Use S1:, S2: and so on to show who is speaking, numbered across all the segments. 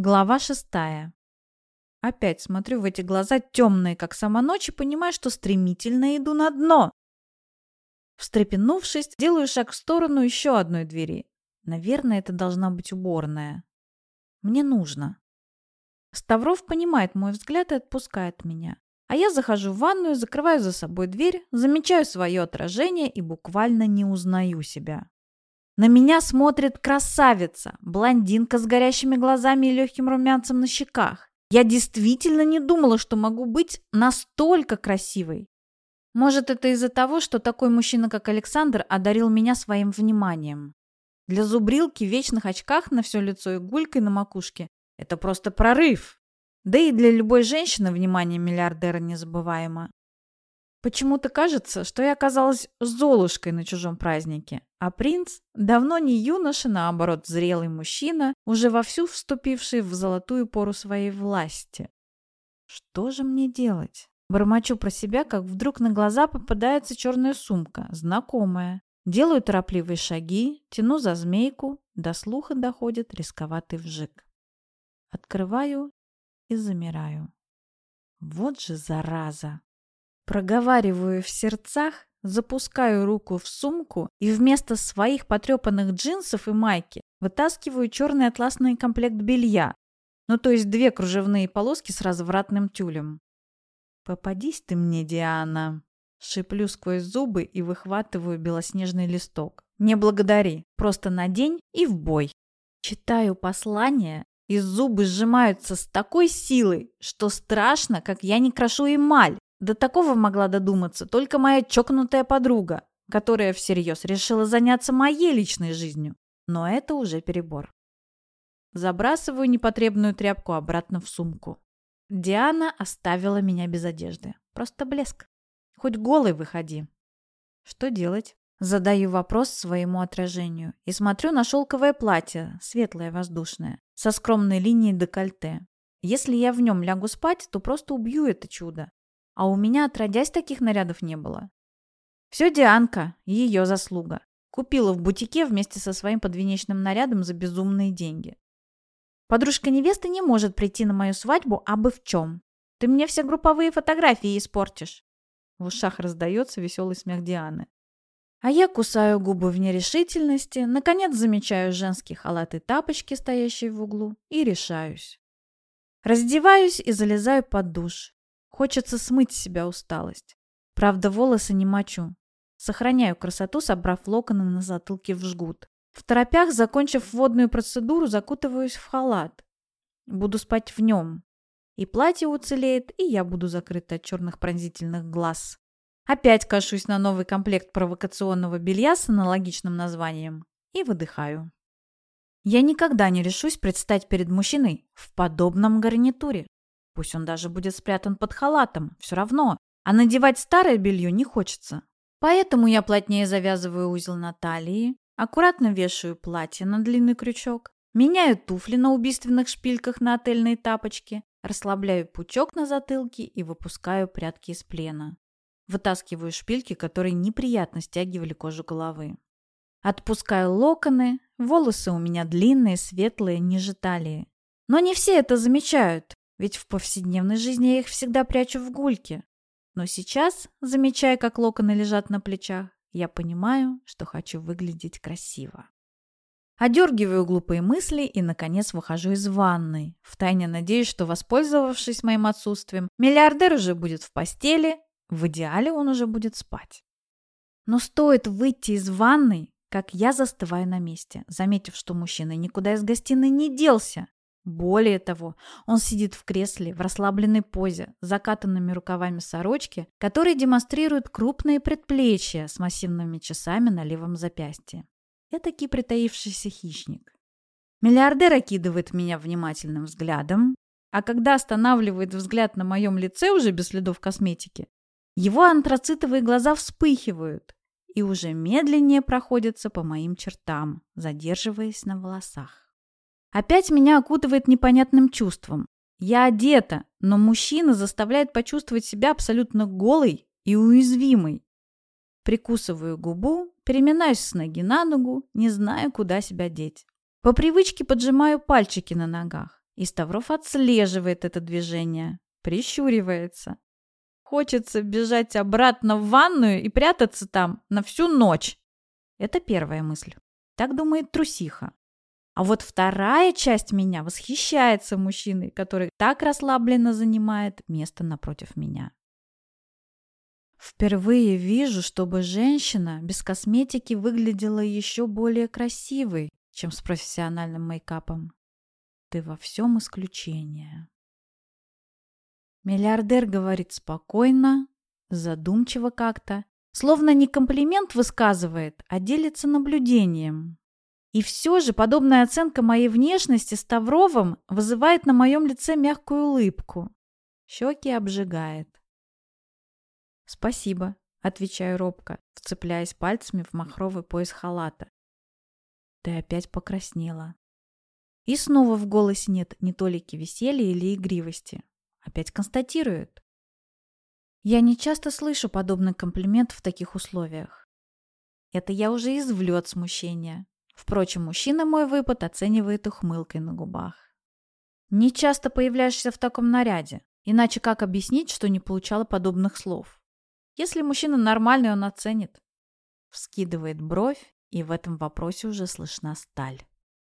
S1: Глава шестая. Опять смотрю в эти глаза темные, как сама ночь, и понимаю, что стремительно иду на дно. Встрепенувшись, делаю шаг в сторону еще одной двери. Наверное, это должна быть уборная. Мне нужно. Ставров понимает мой взгляд и отпускает меня. А я захожу в ванную, закрываю за собой дверь, замечаю свое отражение и буквально не узнаю себя. На меня смотрит красавица, блондинка с горящими глазами и легким румянцем на щеках. Я действительно не думала, что могу быть настолько красивой. Может, это из-за того, что такой мужчина, как Александр, одарил меня своим вниманием. Для зубрилки в вечных очках на все лицо и гулькой на макушке – это просто прорыв. Да и для любой женщины внимание миллиардера незабываемо. Почему-то кажется, что я оказалась Золушкой на чужом празднике, а принц давно не юноша, наоборот, зрелый мужчина, уже вовсю вступивший в золотую пору своей власти. Что же мне делать? Бормочу про себя, как вдруг на глаза попадается черная сумка, знакомая. Делаю торопливые шаги, тяну за змейку, до слуха доходит рисковатый вжик. Открываю и замираю. Вот же зараза! Проговариваю в сердцах, запускаю руку в сумку и вместо своих потрепанных джинсов и майки вытаскиваю черный атласный комплект белья, ну то есть две кружевные полоски с развратным тюлем. «Попадись ты мне, Диана!» Шиплю сквозь зубы и выхватываю белоснежный листок. «Не благодари, просто надень и в бой!» Читаю послание, и зубы сжимаются с такой силой, что страшно, как я не крошу эмаль. До такого могла додуматься только моя чокнутая подруга, которая всерьез решила заняться моей личной жизнью. Но это уже перебор. Забрасываю непотребную тряпку обратно в сумку. Диана оставила меня без одежды. Просто блеск. Хоть голый выходи. Что делать? Задаю вопрос своему отражению и смотрю на шелковое платье, светлое, воздушное, со скромной линией декольте. Если я в нем лягу спать, то просто убью это чудо а у меня отродясь таких нарядов не было. Все Дианка, ее заслуга. Купила в бутике вместе со своим подвенечным нарядом за безумные деньги. Подружка невесты не может прийти на мою свадьбу, а бы в чем. Ты мне все групповые фотографии испортишь. В ушах раздается веселый смех Дианы. А я кусаю губы в нерешительности, наконец замечаю женские халаты и тапочки, стоящие в углу, и решаюсь. Раздеваюсь и залезаю под душ. Хочется смыть с себя усталость. Правда, волосы не мочу. Сохраняю красоту, собрав локоны на затылке в жгут. В торопях, закончив водную процедуру, закутываюсь в халат. Буду спать в нем. И платье уцелеет, и я буду закрыта от черных пронзительных глаз. Опять кашусь на новый комплект провокационного белья с аналогичным названием и выдыхаю. Я никогда не решусь предстать перед мужчиной в подобном гарнитуре. Пусть он даже будет спрятан под халатом, все равно. А надевать старое белье не хочется. Поэтому я плотнее завязываю узел на талии, аккуратно вешаю платье на длинный крючок, меняю туфли на убийственных шпильках на отельные тапочки, расслабляю пучок на затылке и выпускаю прятки из плена. Вытаскиваю шпильки, которые неприятно стягивали кожу головы. Отпускаю локоны, волосы у меня длинные, светлые, ниже талии. Но не все это замечают. Ведь в повседневной жизни я их всегда прячу в гульке. Но сейчас, замечая, как локоны лежат на плечах, я понимаю, что хочу выглядеть красиво. Одергиваю глупые мысли и, наконец, выхожу из ванной. Втайне надеюсь, что, воспользовавшись моим отсутствием, миллиардер уже будет в постели, в идеале он уже будет спать. Но стоит выйти из ванной, как я застываю на месте, заметив, что мужчина никуда из гостиной не делся. Более того, он сидит в кресле в расслабленной позе, с закатанными рукавами сорочки, которые демонстрируют крупные предплечья с массивными часами на левом запястье. Этакий притаившийся хищник. Миллиардер окидывает меня внимательным взглядом, а когда останавливает взгляд на моем лице уже без следов косметики, его антрацитовые глаза вспыхивают и уже медленнее проходятся по моим чертам, задерживаясь на волосах. Опять меня окутывает непонятным чувством. Я одета, но мужчина заставляет почувствовать себя абсолютно голой и уязвимой. Прикусываю губу, переминаюсь с ноги на ногу, не знаю, куда себя деть. По привычке поджимаю пальчики на ногах И Ставров отслеживает это движение, прищуривается. Хочется бежать обратно в ванную и прятаться там на всю ночь. Это первая мысль. Так думает трусиха. А вот вторая часть меня восхищается мужчиной, который так расслабленно занимает место напротив меня. Впервые вижу, чтобы женщина без косметики выглядела еще более красивой, чем с профессиональным мейкапом. Ты во всем исключение. Миллиардер говорит спокойно, задумчиво как-то, словно не комплимент высказывает, а делится наблюдением. И все же подобная оценка моей внешности Ставровым вызывает на моем лице мягкую улыбку. Щеки обжигает. «Спасибо», — отвечаю робко, вцепляясь пальцами в махровый пояс халата. «Ты опять покраснела». И снова в голосе нет ни толики веселья или игривости. Опять констатирует. Я не часто слышу подобный комплимент в таких условиях. Это я уже извлю от смущения. Впрочем, мужчина мой выпад оценивает ухмылкой на губах. Не часто появляешься в таком наряде, иначе как объяснить, что не получала подобных слов? Если мужчина нормальный, он оценит. Вскидывает бровь, и в этом вопросе уже слышна сталь.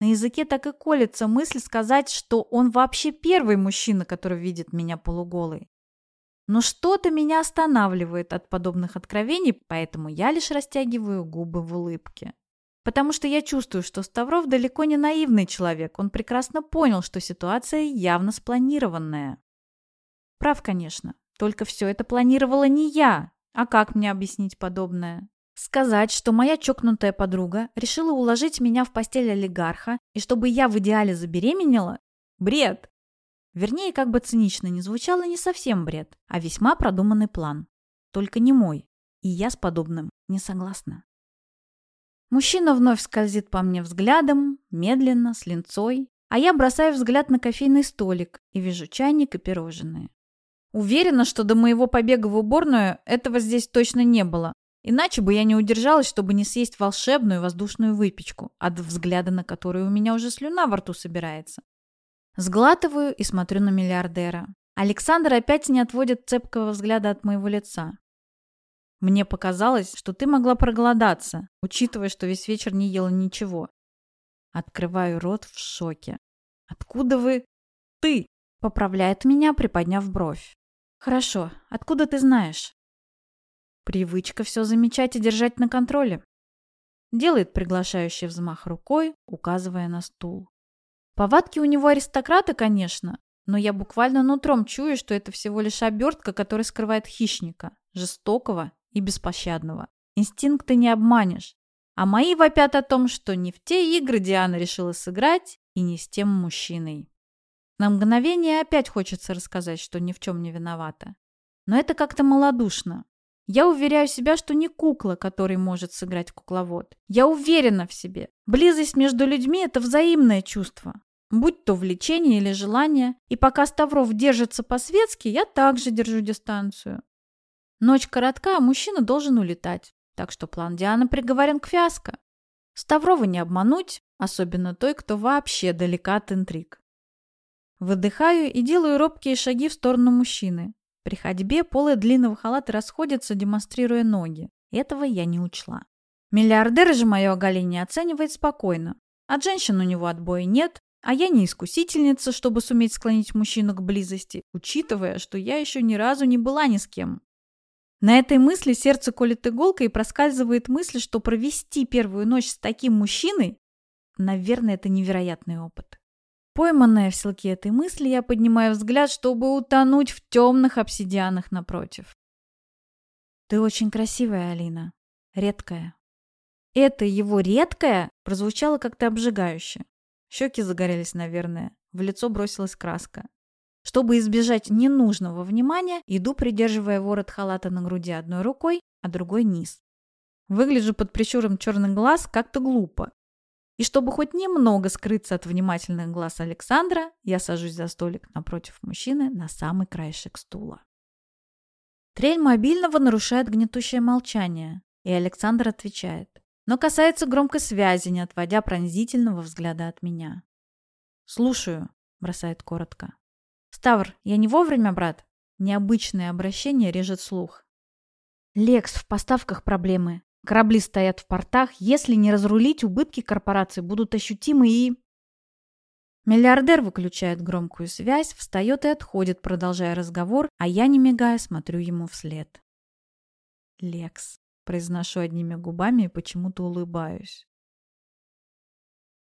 S1: На языке так и колется мысль сказать, что он вообще первый мужчина, который видит меня полуголой. Но что-то меня останавливает от подобных откровений, поэтому я лишь растягиваю губы в улыбке. Потому что я чувствую, что Ставров далеко не наивный человек. Он прекрасно понял, что ситуация явно спланированная. Прав, конечно. Только все это планировала не я. А как мне объяснить подобное? Сказать, что моя чокнутая подруга решила уложить меня в постель олигарха, и чтобы я в идеале забеременела? Бред! Вернее, как бы цинично не звучало, не совсем бред, а весьма продуманный план. Только не мой. И я с подобным не согласна. Мужчина вновь скользит по мне взглядом, медленно, с линцой, а я бросаю взгляд на кофейный столик и вижу чайник и пирожные. Уверена, что до моего побега в уборную этого здесь точно не было, Иначе бы я не удержалась, чтобы не съесть волшебную воздушную выпечку, от взгляда на которую у меня уже слюна во рту собирается. Сглатываю и смотрю на миллиардера. Александр опять не отводит цепкого взгляда от моего лица. Мне показалось, что ты могла проголодаться, учитывая, что весь вечер не ела ничего. Открываю рот в шоке. Откуда вы... Ты! Поправляет меня, приподняв бровь. Хорошо, откуда ты знаешь? Привычка все замечать и держать на контроле. Делает приглашающий взмах рукой, указывая на стул. Повадки у него аристократа, конечно, но я буквально нутром чую, что это всего лишь обертка, которая скрывает хищника, жестокого и беспощадного. Инстинкты не обманешь. А мои вопят о том, что не в те игры Диана решила сыграть и не с тем мужчиной. На мгновение опять хочется рассказать, что ни в чем не виновата. Но это как-то малодушно. Я уверяю себя, что не кукла, который может сыграть кукловод. Я уверена в себе. Близость между людьми – это взаимное чувство. Будь то влечение или желание. И пока Ставров держится по-светски, я также держу дистанцию. Ночь коротка, а мужчина должен улетать. Так что план Дианы приговорен к фиаско. Ставрова не обмануть, особенно той, кто вообще далека от интриг. Выдыхаю и делаю робкие шаги в сторону мужчины. При ходьбе полы длинного халата расходятся, демонстрируя ноги. Этого я не учла. Миллиардер же мое оголение оценивает спокойно. От женщин у него отбоя нет, а я не искусительница, чтобы суметь склонить мужчину к близости, учитывая, что я еще ни разу не была ни с кем. На этой мысли сердце колет иголкой и проскальзывает мысль, что провести первую ночь с таким мужчиной, наверное, это невероятный опыт. Пойманная в селке этой мысли, я поднимаю взгляд, чтобы утонуть в темных обсидианах напротив. Ты очень красивая, Алина. Редкая. Это его редкая прозвучало как-то обжигающе. Щеки загорелись, наверное. В лицо бросилась краска. Чтобы избежать ненужного внимания, иду, придерживая ворот халата на груди одной рукой, а другой низ. Выгляжу под прищуром черных глаз как-то глупо. И чтобы хоть немного скрыться от внимательных глаз Александра, я сажусь за столик напротив мужчины на самый краешек стула. Трель мобильного нарушает гнетущее молчание, и Александр отвечает, но касается громкой связи, не отводя пронзительного взгляда от меня. «Слушаю», бросает коротко. Ставр, я не вовремя, брат? Необычное обращение режет слух. Лекс, в поставках проблемы. Корабли стоят в портах. Если не разрулить, убытки корпорации будут ощутимы и... Миллиардер выключает громкую связь, встает и отходит, продолжая разговор, а я, не мигая, смотрю ему вслед. «Лекс», — произношу одними губами и почему-то улыбаюсь.